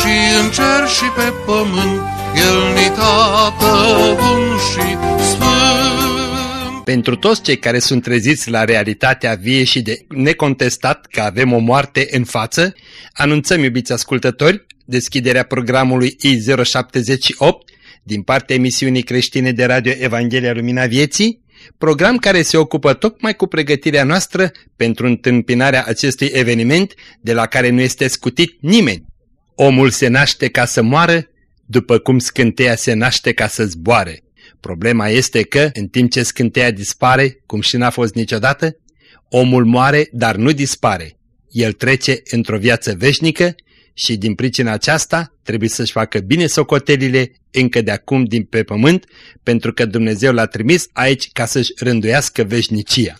și în cer și pe pământ, El ni tată bun și sfânt. Pentru toți cei care sunt treziți la realitatea vie și de necontestat că avem o moarte în față, anunțăm, iubiți ascultători, deschiderea programului I078 din partea emisiunii creștine de radio Evanghelia Lumina Vieții, program care se ocupă tocmai cu pregătirea noastră pentru întâmpinarea acestui eveniment de la care nu este scutit nimeni. Omul se naște ca să moară, după cum scânteia se naște ca să zboare. Problema este că, în timp ce scânteia dispare, cum și n-a fost niciodată, omul moare, dar nu dispare. El trece într-o viață veșnică și din pricina aceasta trebuie să-și facă bine socotelile încă de acum din pe pământ, pentru că Dumnezeu l-a trimis aici ca să-și rânduiască veșnicia.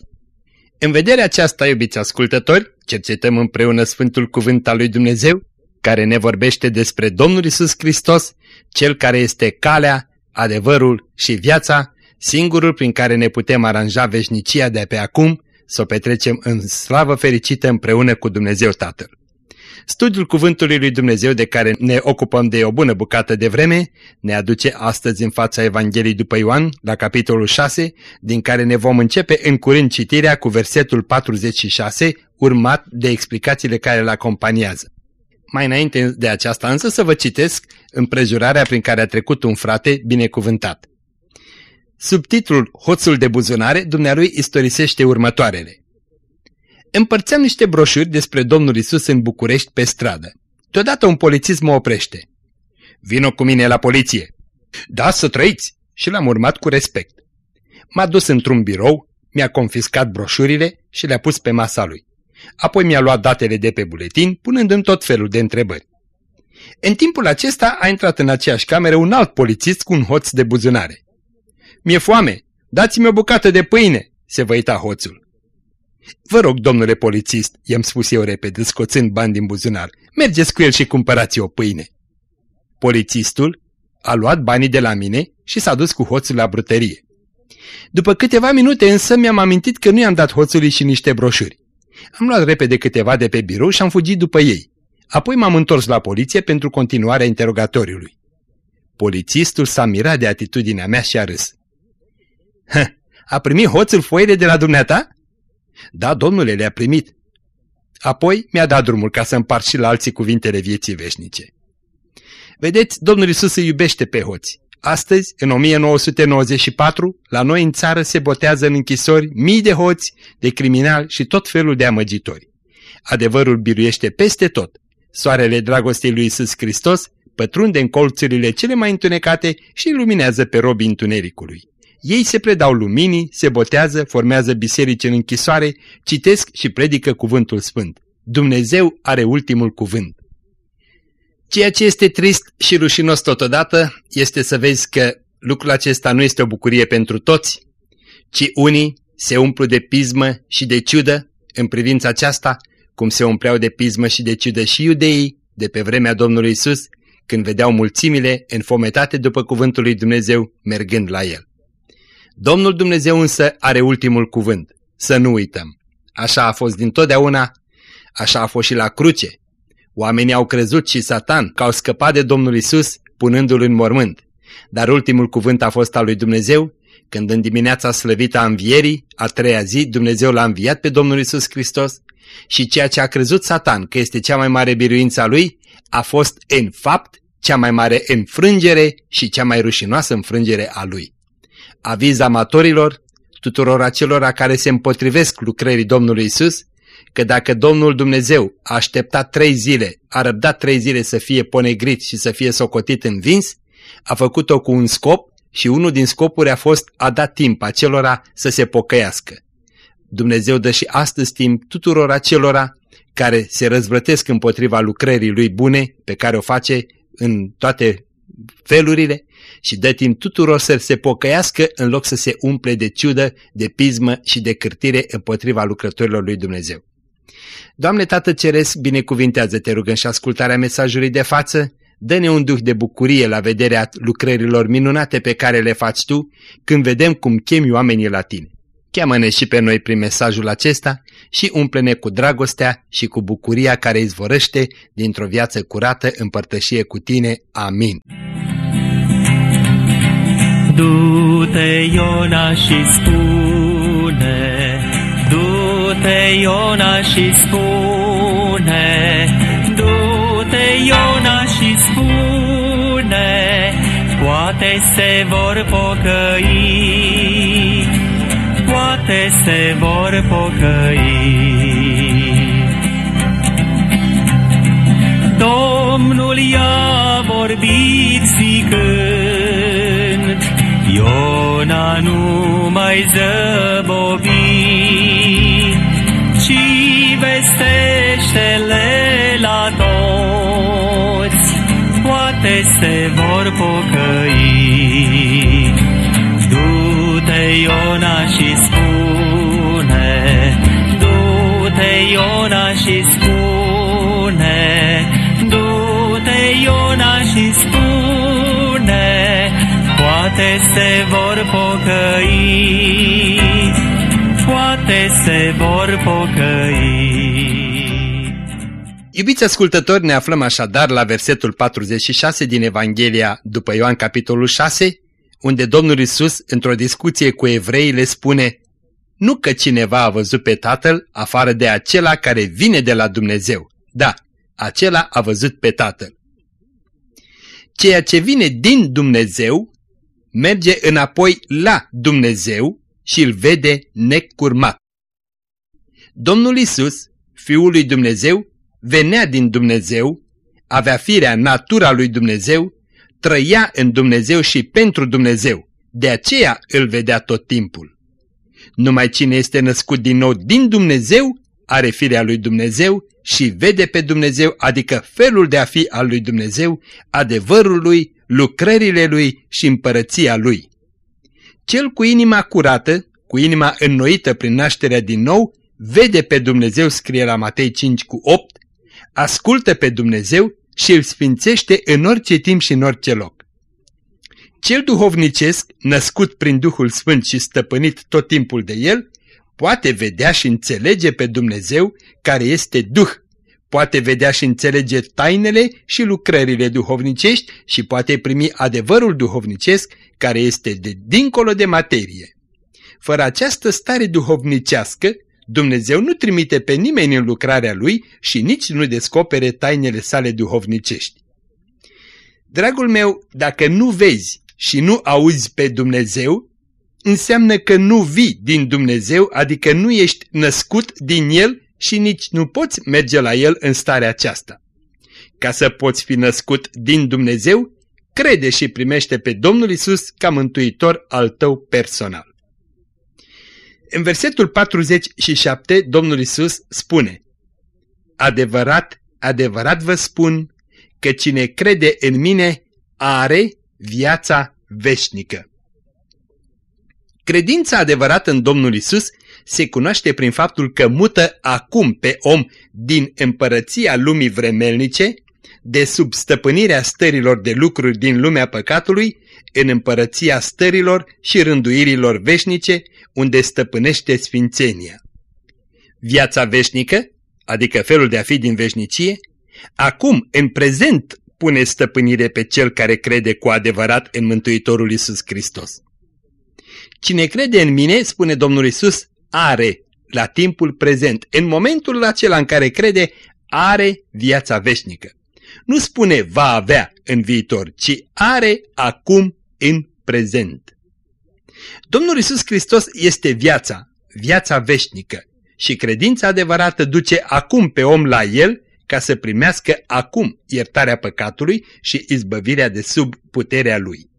În vederea aceasta, iubiți ascultători, cercetăm împreună Sfântul Cuvânt al lui Dumnezeu, care ne vorbește despre Domnul Isus Hristos, Cel care este calea, adevărul și viața, singurul prin care ne putem aranja veșnicia de pe acum, să o petrecem în slavă fericită împreună cu Dumnezeu Tatăl. Studiul Cuvântului lui Dumnezeu de care ne ocupăm de o bună bucată de vreme ne aduce astăzi în fața Evangheliei după Ioan, la capitolul 6, din care ne vom începe în curând citirea cu versetul 46, urmat de explicațiile care îl acompaniază. Mai înainte de aceasta însă să vă citesc împrejurarea prin care a trecut un frate binecuvântat. Subtitlul Hoțul de buzunare, dumnealui istorisește următoarele. Împărțeam niște broșuri despre Domnul Isus în București pe stradă. Deodată un polițist mă oprește. Vino cu mine la poliție. Da, să trăiți! Și l-am urmat cu respect. M-a dus într-un birou, mi-a confiscat broșurile și le-a pus pe masa lui. Apoi mi-a luat datele de pe buletin, punându-mi tot felul de întrebări. În timpul acesta a intrat în aceeași cameră un alt polițist cu un hoț de buzunare. Mi-e foame, dați-mi o bucată de pâine, se văita hoțul. Vă rog, domnule polițist, i-am spus eu repede, scoțând bani din buzunar, mergeți cu el și cumpărați o pâine. Polițistul a luat banii de la mine și s-a dus cu hoțul la brutărie. După câteva minute însă mi-am amintit că nu i-am dat hoțului și niște broșuri. Am luat repede câteva de pe birou și am fugit după ei. Apoi m-am întors la poliție pentru continuarea interogatoriului. Polițistul s-a mirat de atitudinea mea și a râs. Hă, a primit hoțul foile de la dumneata? Da, domnule, le-a primit. Apoi mi-a dat drumul ca să împart și la alții cuvintele vieții veșnice. Vedeți, Domnul Isus îi iubește pe hoți. Astăzi, în 1994, la noi în țară se botează în închisori mii de hoți, de criminali și tot felul de amăgitori. Adevărul biruiește peste tot. Soarele dragostei lui Isus Hristos pătrunde în colțurile cele mai întunecate și iluminează pe robii întunericului. Ei se predau luminii, se botează, formează biserici în închisoare, citesc și predică cuvântul sfânt. Dumnezeu are ultimul cuvânt. Ceea ce este trist și rușinos totodată este să vezi că lucrul acesta nu este o bucurie pentru toți, ci unii se umplu de pismă și de ciudă în privința aceasta, cum se umpleau de pismă și de ciudă și iudeii de pe vremea Domnului Isus, când vedeau mulțimile înfometate după cuvântul lui Dumnezeu mergând la el. Domnul Dumnezeu însă are ultimul cuvânt. Să nu uităm. Așa a fost dintotdeauna, așa a fost și la cruce. Oamenii au crezut și Satan că au scăpat de Domnul Isus punându-l în mormânt. Dar ultimul cuvânt a fost al lui Dumnezeu când în dimineața slăvită a învierii, a treia zi, Dumnezeu l-a înviat pe Domnul Isus Hristos și ceea ce a crezut Satan că este cea mai mare biruință a lui, a fost în fapt cea mai mare înfrângere și cea mai rușinoasă înfrângere a lui aviz amatorilor, tuturor acelora care se împotrivesc lucrării Domnului Isus, că dacă Domnul Dumnezeu a așteptat trei zile, a răbdat trei zile să fie ponegrit și să fie socotit învins, a făcut-o cu un scop și unul din scopuri a fost a da timp acelora să se pocăiască. Dumnezeu dă și astăzi timp tuturor acelora care se răzvrătesc împotriva lucrării lui bune pe care o face în toate felurile și dă timp tuturor să se pocăiască în loc să se umple de ciudă, de pismă și de cârtire împotriva lucrătorilor lui Dumnezeu. Doamne Tată Ceresc, binecuvintează-te rugăm și ascultarea mesajului de față, dă-ne un duh de bucurie la vederea lucrărilor minunate pe care le faci Tu când vedem cum chemi oamenii la Tine. Cheamă-ne și pe noi prin mesajul acesta și umple-ne cu dragostea și cu bucuria care izvorăște dintr-o viață curată în părtășie cu Tine. Amin. Du-te, Iona, și spune, du-te, Iona, și spune, du-te, Iona, și spune, poate se vor pocăi, poate se vor pocăi. Domnul i-a vorbit zicând, Iona nu mai zăbovi, ci vestește-le la toți, poate se vor pocăi. Du-te, Iona, și spune, du-te, Iona, și spune, du-te, Iona, și spune, poate se vor pocăi, poate se vor pocăi. Iubiți ascultători, ne aflăm așadar la versetul 46 din Evanghelia după Ioan capitolul 6, unde Domnul Isus, într-o discuție cu evrei, le spune Nu că cineva a văzut pe Tatăl afară de acela care vine de la Dumnezeu. Da, acela a văzut pe Tatăl. Ceea ce vine din Dumnezeu merge înapoi la Dumnezeu și îl vede necurmat. Domnul Isus, Fiul lui Dumnezeu, venea din Dumnezeu, avea firea, natura lui Dumnezeu, trăia în Dumnezeu și pentru Dumnezeu. De aceea îl vedea tot timpul. Numai cine este născut din nou din Dumnezeu are firea lui Dumnezeu și vede pe Dumnezeu, adică felul de a fi al lui Dumnezeu, adevărul lui, lucrările lui și împărăția lui. Cel cu inima curată, cu inima înnoită prin nașterea din nou, vede pe Dumnezeu, scrie la Matei 5 cu 8, ascultă pe Dumnezeu și îl sfințește în orice timp și în orice loc. Cel duhovnicesc, născut prin Duhul Sfânt și stăpânit tot timpul de el, poate vedea și înțelege pe Dumnezeu care este Duh, poate vedea și înțelege tainele și lucrările duhovnicești și poate primi adevărul duhovnicesc care este de dincolo de materie. Fără această stare duhovnicească, Dumnezeu nu trimite pe nimeni în lucrarea Lui și nici nu descopere tainele sale duhovnicești. Dragul meu, dacă nu vezi și nu auzi pe Dumnezeu, înseamnă că nu vii din Dumnezeu, adică nu ești născut din El și nici nu poți merge la El în starea aceasta. Ca să poți fi născut din Dumnezeu, crede și primește pe Domnul Isus ca mântuitor al tău personal. În versetul 47, Domnul Isus spune Adevărat, adevărat vă spun că cine crede în mine are viața veșnică. Credința adevărată în Domnul Isus se cunoaște prin faptul că mută acum pe om din împărăția lumii vremelnice, de sub stăpânirea stărilor de lucruri din lumea păcatului, în împărăția stărilor și rânduirilor veșnice, unde stăpânește sfințenia. Viața veșnică, adică felul de a fi din veșnicie, acum, în prezent, pune stăpânire pe cel care crede cu adevărat în Mântuitorul Isus Hristos. Cine crede în mine, spune Domnul Isus, are la timpul prezent, în momentul acela în care crede, are viața veșnică. Nu spune va avea în viitor, ci are acum în prezent. Domnul Isus Hristos este viața, viața veșnică și credința adevărată duce acum pe om la El ca să primească acum iertarea păcatului și izbăvirea de sub puterea Lui.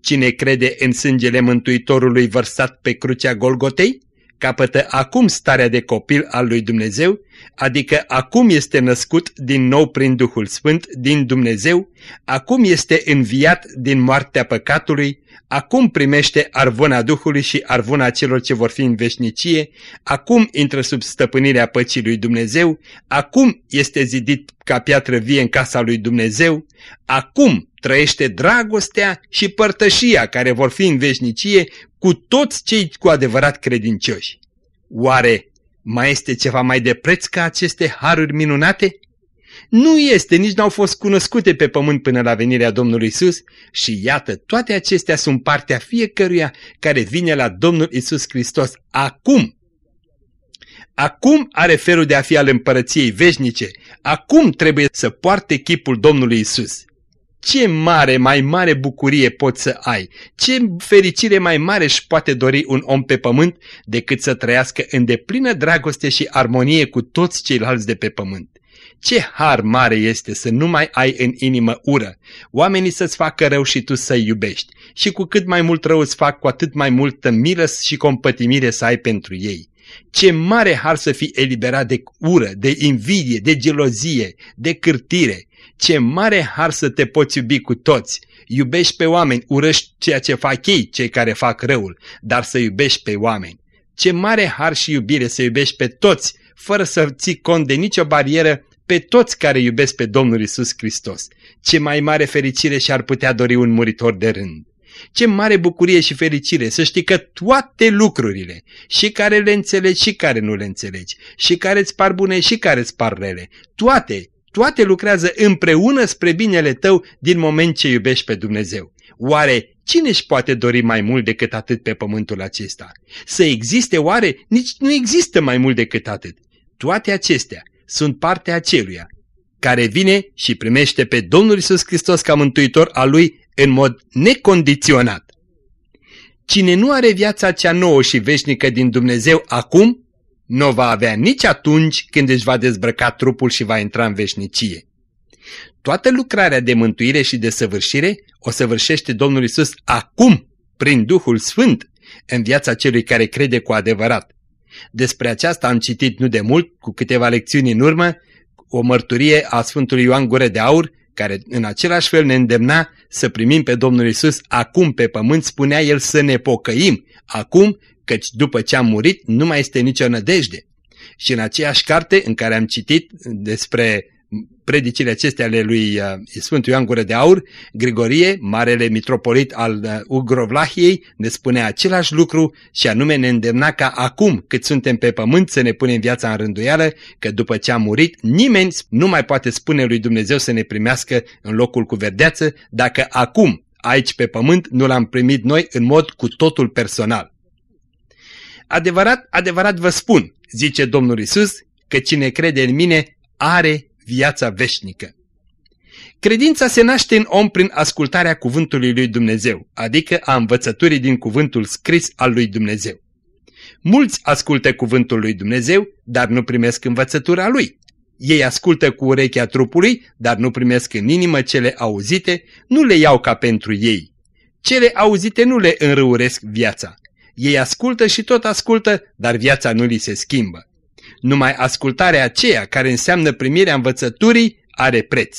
Cine crede în sângele Mântuitorului vărsat pe crucea Golgotei, capătă acum starea de copil al lui Dumnezeu, adică acum este născut din nou prin Duhul Sfânt din Dumnezeu, acum este înviat din moartea păcatului, acum primește arvona Duhului și arvona celor ce vor fi în veșnicie, acum intră sub stăpânirea păcii lui Dumnezeu, acum este zidit ca piatră vie în casa lui Dumnezeu, acum trăiește dragostea și părtășia care vor fi în veșnicie cu toți cei cu adevărat credincioși. Oare mai este ceva mai de preț ca aceste haruri minunate? Nu este, nici n-au fost cunoscute pe pământ până la venirea Domnului Isus și iată, toate acestea sunt partea fiecăruia care vine la Domnul Isus Hristos acum. Acum are felul de a fi al împărăției veșnice, acum trebuie să poarte chipul Domnului Isus. Ce mare, mai mare bucurie poți să ai, ce fericire mai mare își poate dori un om pe pământ decât să trăiască în deplină dragoste și armonie cu toți ceilalți de pe pământ. Ce har mare este să nu mai ai în inimă ură, oamenii să-ți facă rău și tu să-i iubești, și cu cât mai mult rău îți fac, cu atât mai multă milă și compătimire să ai pentru ei. Ce mare har să fii eliberat de ură, de invidie, de gelozie, de cârtire, ce mare har să te poți iubi cu toți. Iubești pe oameni, urăști ceea ce fac ei, cei care fac răul, dar să iubești pe oameni. Ce mare har și iubire să iubești pe toți, fără să ții cont de nicio barieră, pe toți care iubesc pe Domnul Isus Hristos. Ce mai mare fericire și-ar putea dori un muritor de rând. Ce mare bucurie și fericire să știi că toate lucrurile, și care le înțelegi și care nu le înțelegi, și care îți par bune și care îți par rele, toate toate lucrează împreună spre binele tău din moment ce iubești pe Dumnezeu. Oare cine își poate dori mai mult decât atât pe pământul acesta? Să existe oare? Nici nu există mai mult decât atât. Toate acestea sunt partea aceluia care vine și primește pe Domnul Isus Hristos ca mântuitor al lui în mod necondiționat. Cine nu are viața cea nouă și veșnică din Dumnezeu acum, nu va avea nici atunci când își va dezbrăca trupul și va intra în veșnicie. Toată lucrarea de mântuire și de săvârșire o săvârșește Domnul Isus acum, prin Duhul Sfânt, în viața celui care crede cu adevărat. Despre aceasta am citit nu de mult, cu câteva lecțiuni în urmă, o mărturie a Sfântului Ioan Gură de Aur, care în același fel ne îndemna să primim pe Domnul Isus acum pe pământ, spunea el să ne pocăim, acum căci după ce am murit nu mai este nicio nădejde. Și în aceeași carte în care am citit despre predicile acestea ale lui uh, Sfântul Ioan Gură de Aur, Grigorie, marele mitropolit al uh, Ugrovlahiei, ne spune același lucru și anume ne îndemna ca acum cât suntem pe pământ să ne punem viața în rânduială, că după ce am murit nimeni nu mai poate spune lui Dumnezeu să ne primească în locul cu verdeață dacă acum aici pe pământ nu l-am primit noi în mod cu totul personal. Adevărat, adevărat vă spun, zice Domnul Isus, că cine crede în mine are viața veșnică. Credința se naște în om prin ascultarea cuvântului lui Dumnezeu, adică a învățăturii din cuvântul scris al lui Dumnezeu. Mulți ascultă cuvântul lui Dumnezeu, dar nu primesc învățătura lui. Ei ascultă cu urechea trupului, dar nu primesc în inimă cele auzite, nu le iau ca pentru ei. Cele auzite nu le înrăuresc viața. Ei ascultă și tot ascultă, dar viața nu li se schimbă. Numai ascultarea aceea care înseamnă primirea învățăturii are preț.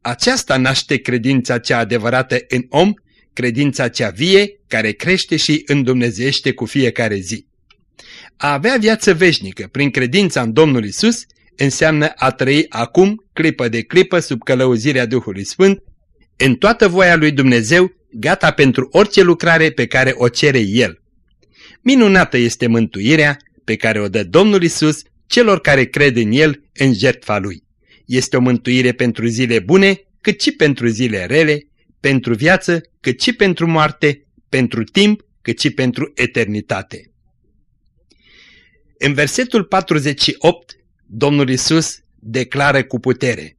Aceasta naște credința cea adevărată în om, credința cea vie, care crește și îndumnezește cu fiecare zi. A avea viață veșnică prin credința în Domnul Isus înseamnă a trăi acum, clipă de clipă, sub călăuzirea Duhului Sfânt, în toată voia lui Dumnezeu, gata pentru orice lucrare pe care o cere El. Minunată este mântuirea pe care o dă Domnul Isus celor care cred în El în jertfa Lui. Este o mântuire pentru zile bune, cât și pentru zile rele, pentru viață, cât și pentru moarte, pentru timp, cât și pentru eternitate. În versetul 48, Domnul Isus declară cu putere,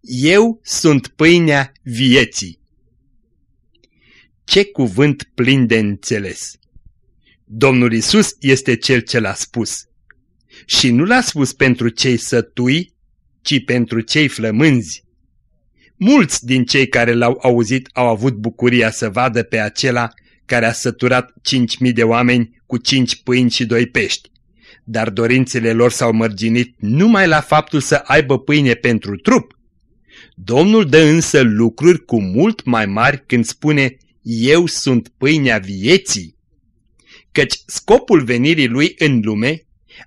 Eu sunt pâinea vieții. Ce cuvânt plin de înțeles! Domnul Isus este Cel ce l-a spus. Și nu l-a spus pentru cei sătui, ci pentru cei flămânzi. Mulți din cei care l-au auzit au avut bucuria să vadă pe acela care a săturat cinci mii de oameni cu cinci pâini și doi pești. Dar dorințele lor s-au mărginit numai la faptul să aibă pâine pentru trup. Domnul dă însă lucruri cu mult mai mari când spune, Eu sunt pâinea vieții. Căci scopul venirii lui în lume,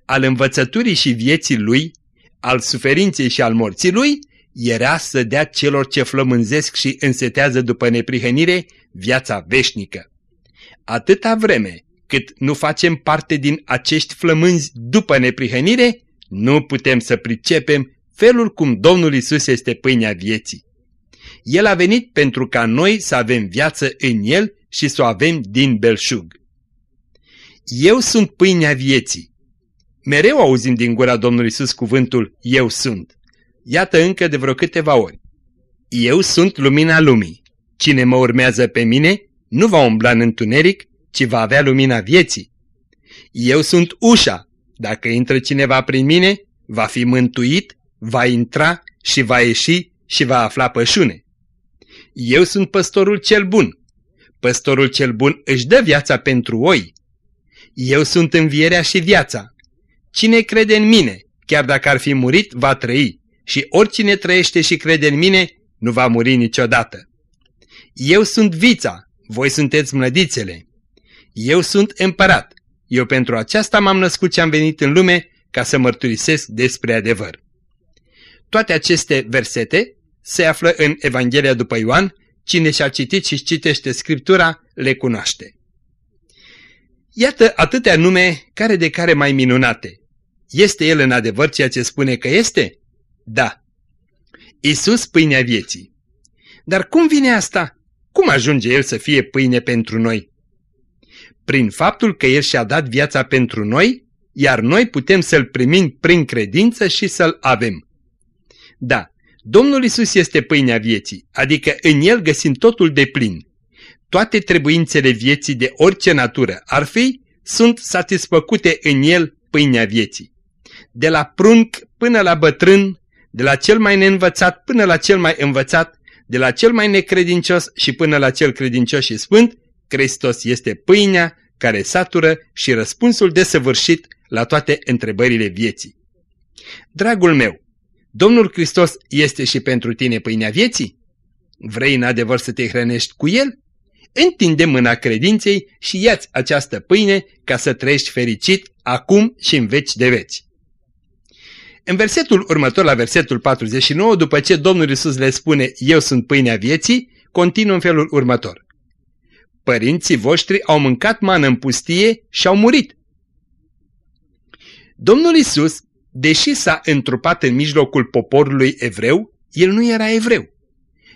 al învățăturii și vieții lui, al suferinței și al morții lui, era să dea celor ce flămânzesc și însetează după neprihănire viața veșnică. Atâta vreme cât nu facem parte din acești flămânzi după neprihănire, nu putem să pricepem felul cum Domnul Isus este pâinea vieții. El a venit pentru ca noi să avem viață în El și să o avem din belșug. Eu sunt pâinea vieții. Mereu auzim din gura Domnului Isus cuvântul Eu sunt. Iată încă de vreo câteva ori. Eu sunt lumina lumii. Cine mă urmează pe mine nu va umbla în întuneric, ci va avea lumina vieții. Eu sunt ușa. Dacă intră cineva prin mine, va fi mântuit, va intra și va ieși și va afla pășune. Eu sunt păstorul cel bun. Păstorul cel bun își dă viața pentru oi. Eu sunt învierea și viața. Cine crede în mine, chiar dacă ar fi murit, va trăi și oricine trăiește și crede în mine, nu va muri niciodată. Eu sunt vița, voi sunteți mlădițele. Eu sunt împărat. Eu pentru aceasta m-am născut și am venit în lume ca să mărturisesc despre adevăr. Toate aceste versete se află în Evanghelia după Ioan, cine și-a citit și citește Scriptura le cunoaște. Iată atâtea nume care de care mai minunate. Este el în adevăr ceea ce spune că este? Da. Isus pâinea vieții. Dar cum vine asta? Cum ajunge El să fie pâine pentru noi? Prin faptul că El și-a dat viața pentru noi, iar noi putem să-L primim prin credință și să-L avem. Da, Domnul Isus este pâinea vieții, adică în El găsim totul de plin. Toate trebuințele vieții de orice natură ar fi, sunt satisfăcute în El pâinea vieții. De la prunc până la bătrân, de la cel mai neînvățat până la cel mai învățat, de la cel mai necredincios și până la cel credincios și sfânt, Hristos este pâinea care satură și răspunsul desăvârșit la toate întrebările vieții. Dragul meu, Domnul Hristos este și pentru tine pâinea vieții? Vrei în adevăr să te hrănești cu El? Întinde mâna credinței și iați această pâine ca să trăiești fericit acum și în veci de veci. În versetul următor, la versetul 49, după ce Domnul Isus le spune, Eu sunt pâinea vieții, continuă în felul următor. Părinții voștri au mâncat mană în pustie și au murit. Domnul Isus, deși s-a întrupat în mijlocul poporului evreu, el nu era evreu.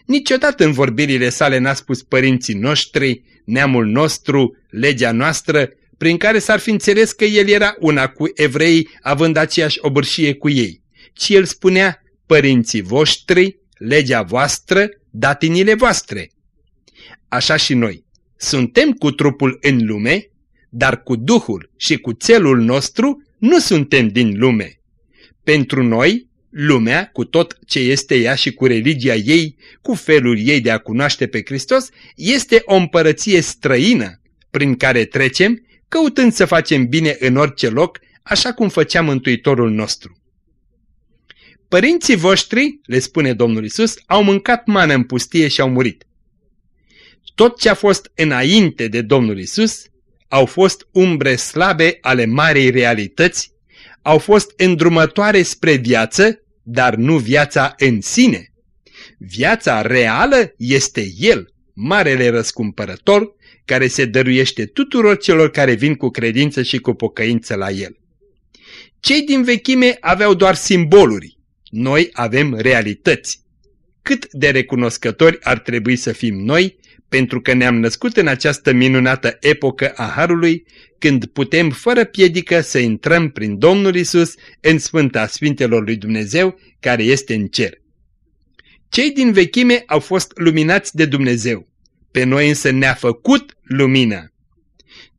Niciodată în vorbirile sale n-a spus părinții noștri, neamul nostru, legea noastră, prin care s-ar fi înțeles că el era una cu evrei, având aceeași obârșie cu ei, ci el spunea, părinții voștri, legea voastră, datinile voastre. Așa și noi. Suntem cu trupul în lume, dar cu Duhul și cu celul nostru nu suntem din lume. Pentru noi, lumea, cu tot ce este ea și cu religia ei, cu felul ei de a cunoaște pe Hristos, este o împărăție străină prin care trecem căutând să facem bine în orice loc, așa cum făcea Mântuitorul nostru. Părinții voștri, le spune Domnul Isus, au mâncat mană în pustie și au murit. Tot ce a fost înainte de Domnul Isus au fost umbre slabe ale marei realități, au fost îndrumătoare spre viață, dar nu viața în sine. Viața reală este El, marele răscumpărător, care se dăruiește tuturor celor care vin cu credință și cu pocăință la El. Cei din vechime aveau doar simboluri, noi avem realități. Cât de recunoscători ar trebui să fim noi pentru că ne-am născut în această minunată epocă a Harului, când putem fără piedică să intrăm prin Domnul Isus în Sfânta Sfintelor lui Dumnezeu care este în cer. Cei din vechime au fost luminați de Dumnezeu. Pe noi însă ne-a făcut lumina.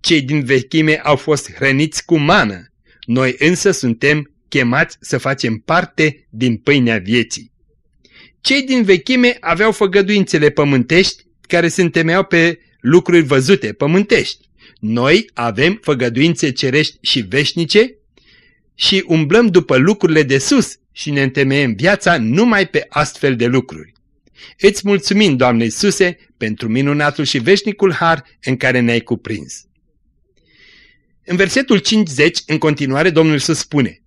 Cei din vechime au fost hrăniți cu mană, noi însă suntem chemați să facem parte din pâinea vieții. Cei din vechime aveau făgăduințele pământești care se întemeiau pe lucruri văzute, pământești. Noi avem făgăduințe cerești și veșnice și umblăm după lucrurile de sus și ne întemeiem viața numai pe astfel de lucruri. Îți mulțumim, Doamne Iisuse, pentru minunatul și veșnicul har în care ne-ai cuprins. În versetul 50, în continuare, Domnul Iisus spune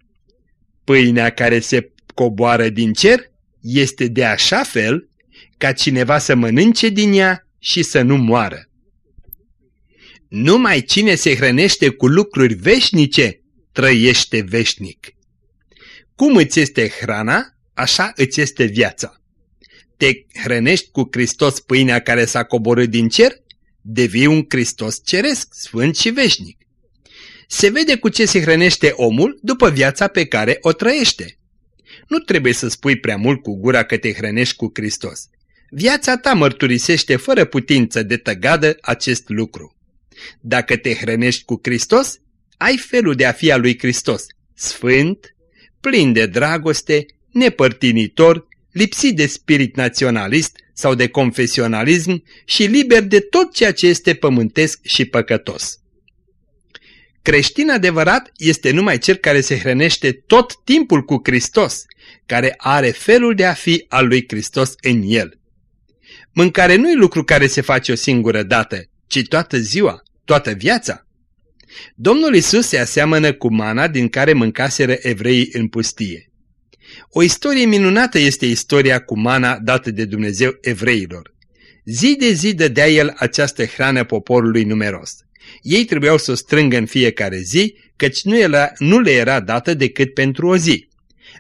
Pâinea care se coboară din cer este de așa fel ca cineva să mănânce din ea și să nu moară. Numai cine se hrănește cu lucruri veșnice trăiește veșnic. Cum îți este hrana, așa îți este viața. Te hrănești cu Hristos pâinea care s-a coborât din cer, devii un Hristos ceresc, sfânt și veșnic. Se vede cu ce se hrănește omul după viața pe care o trăiește. Nu trebuie să spui prea mult cu gura că te hrănești cu Hristos. Viața ta mărturisește fără putință de tăgadă acest lucru. Dacă te hrănești cu Hristos, ai felul de a fi al lui Hristos, sfânt, plin de dragoste, nepărtinitor, lipsit de spirit naționalist sau de confesionalism și liber de tot ceea ce este pământesc și păcătos. Creștin adevărat este numai cel care se hrănește tot timpul cu Hristos, care are felul de a fi al lui Hristos în el. Mâncare nu e lucru care se face o singură dată, ci toată ziua, toată viața. Domnul Isus se aseamănă cu mana din care mâncaseră evreii în pustie. O istorie minunată este istoria cu mana dată de Dumnezeu evreilor. Zi de zi dădea el această hrană poporului numeros. Ei trebuiau să o strângă în fiecare zi, căci nu, era, nu le era dată decât pentru o zi.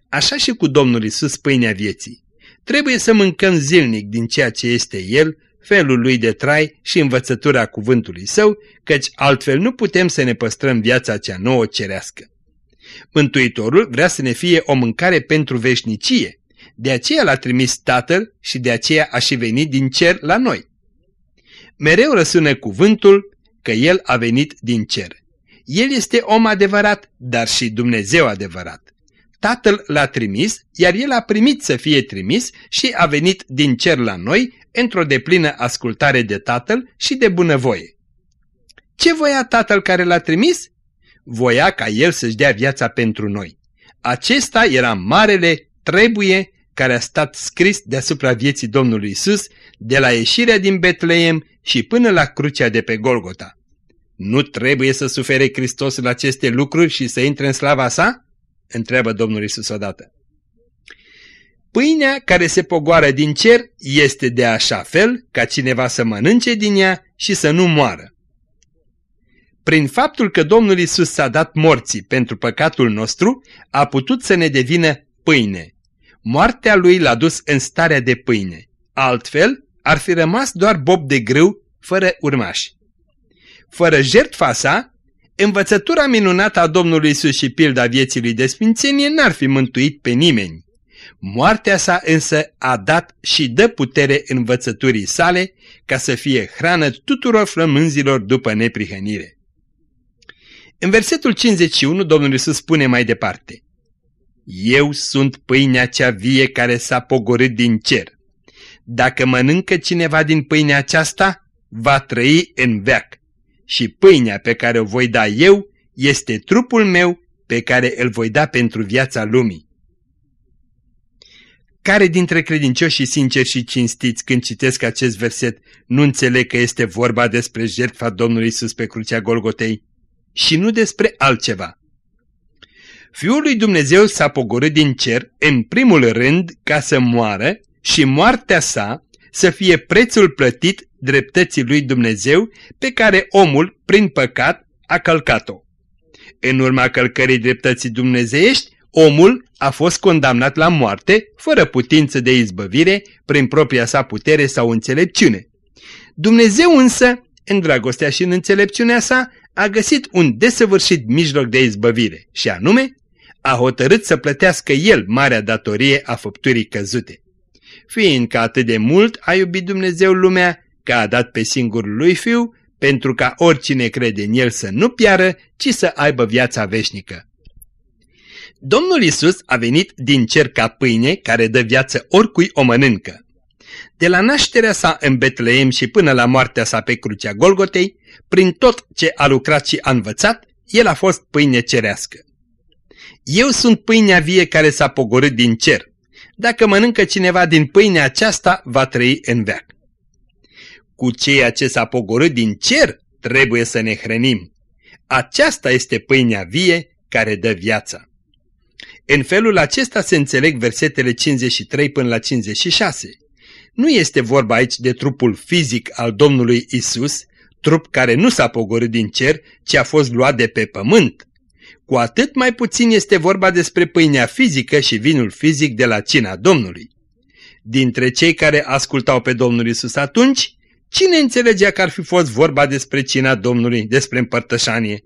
Așa și cu Domnul Isus pâinea vieții. Trebuie să mâncăm zilnic din ceea ce este El, felul lui de trai și învățătura cuvântului său, căci altfel nu putem să ne păstrăm viața cea nouă cerească. Mântuitorul vrea să ne fie o mâncare pentru veșnicie, de aceea l-a trimis Tatăl și de aceea a și venit din cer la noi. Mereu răsună cuvântul că El a venit din cer. El este om adevărat, dar și Dumnezeu adevărat. Tatăl l-a trimis, iar el a primit să fie trimis și a venit din cer la noi într-o deplină ascultare de Tatăl și de bunăvoie. Ce voia Tatăl care l-a trimis? Voia ca el să-și dea viața pentru noi. Acesta era marele trebuie care a stat scris deasupra vieții Domnului Isus, de la ieșirea din Betleem și până la crucea de pe Golgota. Nu trebuie să sufere Hristosul aceste lucruri și să intre în slava sa? Întreabă Domnul Isus odată. Pâinea care se pogoară din cer este de așa fel ca cineva să mănânce din ea și să nu moară. Prin faptul că Domnul Isus s-a dat morții pentru păcatul nostru, a putut să ne devină pâine. Moartea lui l-a dus în starea de pâine. Altfel, ar fi rămas doar bob de grâu, fără urmași. Fără jertfa sa, învățătura minunată a Domnului Isus și pilda vieții lui de sfințenie n-ar fi mântuit pe nimeni. Moartea sa însă a dat și dă putere învățăturii sale ca să fie hrană tuturor flămânzilor după neprihănire. În versetul 51 Domnul Iisus spune mai departe Eu sunt pâinea cea vie care s-a pogorât din cer. Dacă mănâncă cineva din pâinea aceasta, va trăi în veac. Și pâinea pe care o voi da eu este trupul meu pe care îl voi da pentru viața lumii. Care dintre credincioșii sinceri și cinstiți când citesc acest verset nu înțeleg că este vorba despre jertfa Domnului Isus pe crucea Golgotei și nu despre altceva? Fiul lui Dumnezeu s-a pogorât din cer în primul rând ca să moară și moartea sa să fie prețul plătit dreptății lui Dumnezeu pe care omul, prin păcat, a călcat-o. În urma călcării dreptății dumnezeiești, omul a fost condamnat la moarte, fără putință de izbăvire, prin propria sa putere sau înțelepciune. Dumnezeu însă, în dragostea și în înțelepciunea sa, a găsit un desăvârșit mijloc de izbăvire, și anume, a hotărât să plătească el marea datorie a făpturii căzute. Fiindcă atât de mult a iubit Dumnezeu lumea, că a dat pe singurul lui Fiu, pentru ca oricine crede în El să nu piară, ci să aibă viața veșnică. Domnul Isus a venit din cer ca pâine care dă viață oricui o mănâncă. De la nașterea sa în Betleem și până la moartea sa pe crucea Golgotei, prin tot ce a lucrat și a învățat, el a fost pâine cerească. Eu sunt pâinea vie care s-a pogorât din cer. Dacă mănâncă cineva din pâinea aceasta, va trăi în veac. Cu ceea ce s-a pogorât din cer, trebuie să ne hrănim. Aceasta este pâinea vie care dă viața. În felul acesta se înțeleg versetele 53 până la 56. Nu este vorba aici de trupul fizic al Domnului Isus, trup care nu s-a pogorât din cer, ci a fost luat de pe pământ. Cu atât mai puțin este vorba despre pâinea fizică și vinul fizic de la cina Domnului. Dintre cei care ascultau pe Domnul Isus atunci, cine înțelegea că ar fi fost vorba despre cina Domnului, despre împărtășanie?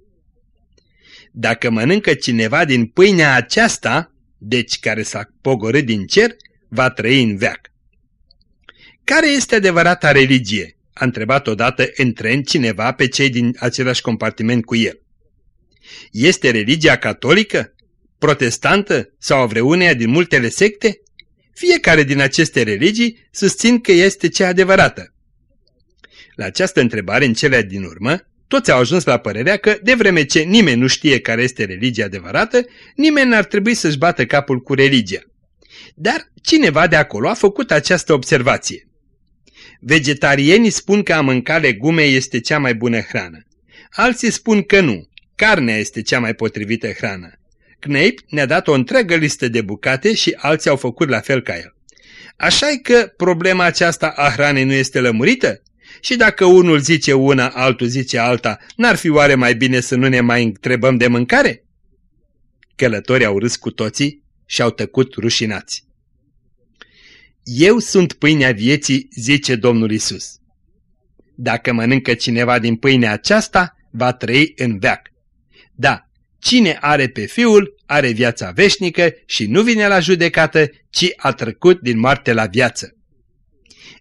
Dacă mănâncă cineva din pâinea aceasta, deci care s-a pogorât din cer, va trăi în veac. Care este adevărata religie? A întrebat odată în tren cineva pe cei din același compartiment cu el. Este religia catolică? Protestantă? Sau vreuneia din multele secte? Fiecare din aceste religii susțin că este cea adevărată. La această întrebare, în cele din urmă, toți au ajuns la părerea că, de vreme ce nimeni nu știe care este religia adevărată, nimeni n-ar trebui să-și bată capul cu religia. Dar cineva de acolo a făcut această observație. Vegetarienii spun că a mânca legume este cea mai bună hrană. Alții spun că nu, carnea este cea mai potrivită hrană. Kneip ne-a dat o întreagă listă de bucate și alții au făcut la fel ca el. așa e că problema aceasta a hranei nu este lămurită? Și dacă unul zice una, altul zice alta, n-ar fi oare mai bine să nu ne mai întrebăm de mâncare? Călătorii au râs cu toții și au tăcut rușinați. Eu sunt pâinea vieții, zice Domnul Isus. Dacă mănâncă cineva din pâinea aceasta, va trăi în veac. Da, cine are pe Fiul, are viața veșnică și nu vine la judecată, ci a trecut din moarte la viață.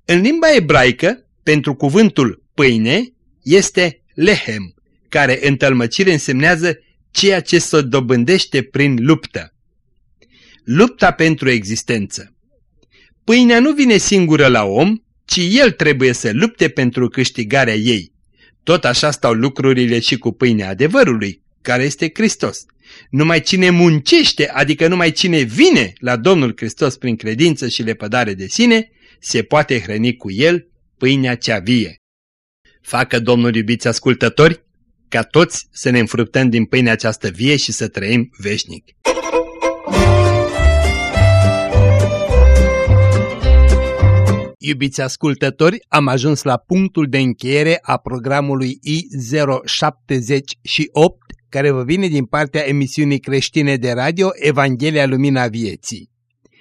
În limba ebraică, pentru cuvântul pâine este lehem, care în tălmăcire însemnează ceea ce se dobândește prin luptă. Lupta pentru existență. Pâinea nu vine singură la om, ci el trebuie să lupte pentru câștigarea ei. Tot așa stau lucrurile și cu pâinea adevărului, care este Hristos. Numai cine muncește, adică numai cine vine la Domnul Hristos prin credință și lepădare de sine, se poate hrăni cu el pâinea cea vie. Facă Domnul iubiți ascultători, ca toți să ne înfructăm din pâinea această vie și să trăim veșnic. Iubiți ascultători, am ajuns la punctul de încheiere a programului I078, care vă vine din partea emisiunii creștine de radio Evanghelia Lumina Vieții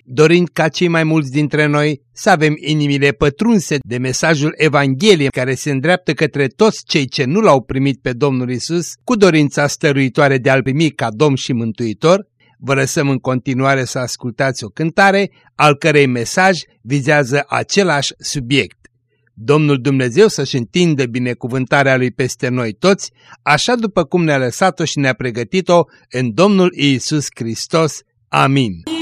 dorind ca cei mai mulți dintre noi să avem inimile pătrunse de mesajul Evangheliei care se îndreaptă către toți cei ce nu l-au primit pe Domnul Isus, cu dorința stăruitoare de a-L primi ca Domn și Mântuitor, vă lăsăm în continuare să ascultați o cântare, al cărei mesaj vizează același subiect. Domnul Dumnezeu să-și întindă binecuvântarea Lui peste noi toți, așa după cum ne-a lăsat-o și ne-a pregătit-o în Domnul Iisus Hristos. Amin. Oh.